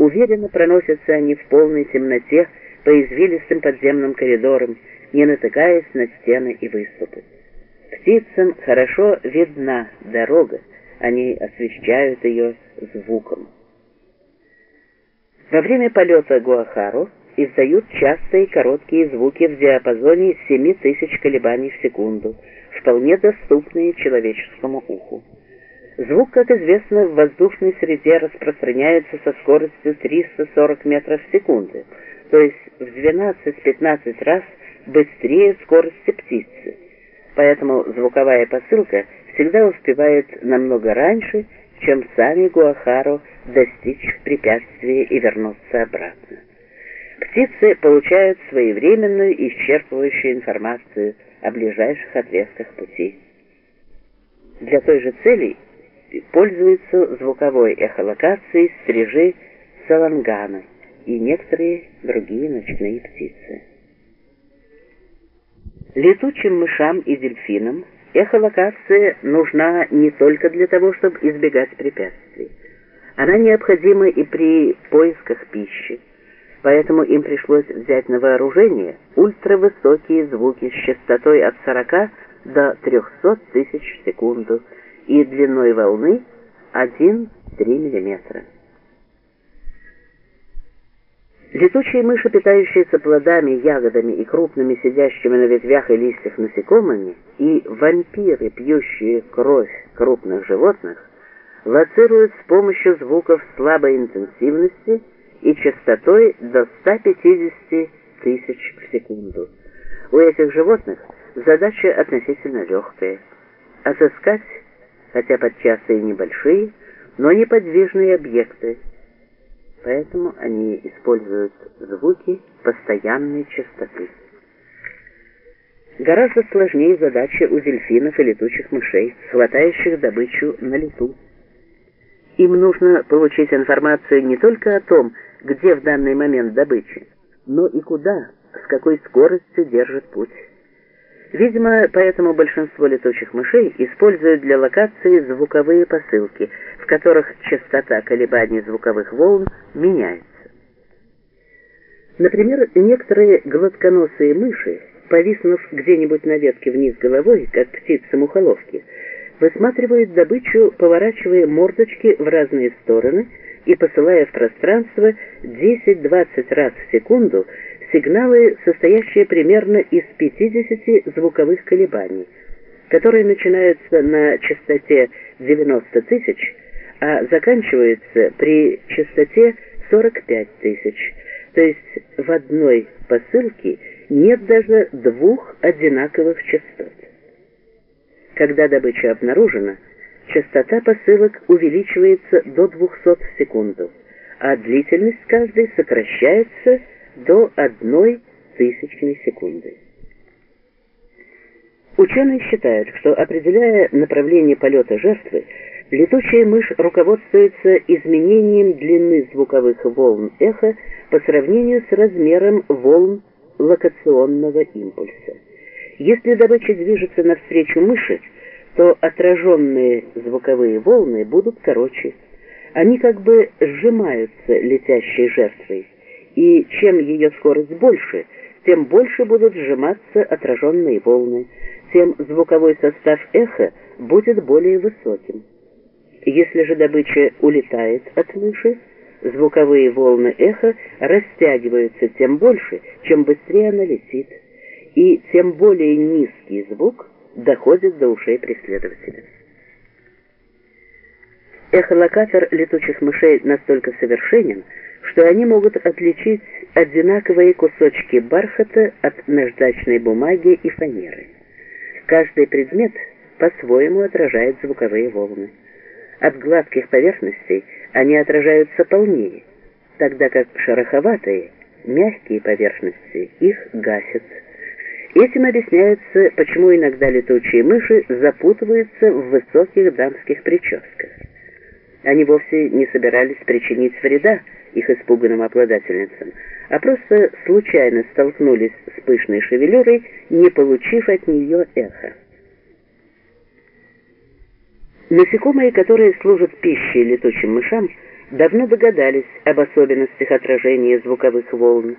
Уверенно проносятся они в полной темноте по извилистым подземным коридорам, не натыкаясь на стены и выступы. Птицам хорошо видна дорога, они освещают ее звуком. Во время полета Гуахару издают частые короткие звуки в диапазоне 7000 колебаний в секунду, вполне доступные человеческому уху. Звук, как известно, в воздушной среде распространяется со скоростью 340 метров в секунду, то есть в 12-15 раз быстрее скорости птицы. Поэтому звуковая посылка всегда успевает намного раньше, чем сами Гуахаро достичь препятствия и вернуться обратно. Птицы получают своевременную и исчерпывающую информацию о ближайших отрезках пути. Для той же цели пользуются звуковой эхолокацией стрижи салангана и некоторые другие ночные птицы. Летучим мышам и дельфинам эхолокация нужна не только для того, чтобы избегать препятствий. Она необходима и при поисках пищи, поэтому им пришлось взять на вооружение ультравысокие звуки с частотой от 40 до 300 тысяч в секунду и длиной волны 1-3 мм. Летучие мыши, питающиеся плодами, ягодами и крупными сидящими на ветвях и листьях насекомыми, и вампиры, пьющие кровь крупных животных, лоцируют с помощью звуков слабой интенсивности и частотой до 150 тысяч в секунду. У этих животных задача относительно легкая – отыскать, хотя подчас и небольшие, но неподвижные объекты, поэтому они используют звуки постоянной частоты. Гораздо сложнее задача у дельфинов и летучих мышей, хватающих добычу на лету. Им нужно получить информацию не только о том, где в данный момент добыча, но и куда, с какой скоростью держит путь. Видимо, поэтому большинство летучих мышей используют для локации звуковые посылки, в которых частота колебаний звуковых волн меняется. Например, некоторые гладконосые мыши, повиснув где-нибудь на ветке вниз головой, как птицы-мухоловки, высматривают добычу, поворачивая мордочки в разные стороны и посылая в пространство 10-20 раз в секунду сигналы, состоящие примерно из 50 звуковых колебаний, которые начинаются на частоте 90 тысяч, а заканчиваются при частоте 45 тысяч. То есть в одной посылке нет даже двух одинаковых частот. Когда добыча обнаружена, частота посылок увеличивается до 200 в секунду, а длительность каждой сокращается до одной тысячной секунды. Ученые считают, что определяя направление полета жертвы, летучая мышь руководствуется изменением длины звуковых волн эха по сравнению с размером волн локационного импульса. Если добыча движется навстречу мыши, то отраженные звуковые волны будут короче. Они как бы сжимаются летящей жертвой и чем ее скорость больше, тем больше будут сжиматься отраженные волны, тем звуковой состав эха будет более высоким. Если же добыча улетает от мыши, звуковые волны эха растягиваются тем больше, чем быстрее она летит, и тем более низкий звук доходит до ушей преследователя. Эхолокатор летучих мышей настолько совершенен, что они могут отличить одинаковые кусочки бархата от наждачной бумаги и фанеры. Каждый предмет по-своему отражает звуковые волны. От гладких поверхностей они отражаются полнее, тогда как шероховатые, мягкие поверхности их гасят. Этим объясняется, почему иногда летучие мыши запутываются в высоких дамских прическах. Они вовсе не собирались причинить вреда, их испуганным обладательницам, а просто случайно столкнулись с пышной шевелюрой, не получив от нее эхо. Насекомые, которые служат пищей летучим мышам, давно догадались об особенностях отражения звуковых волн,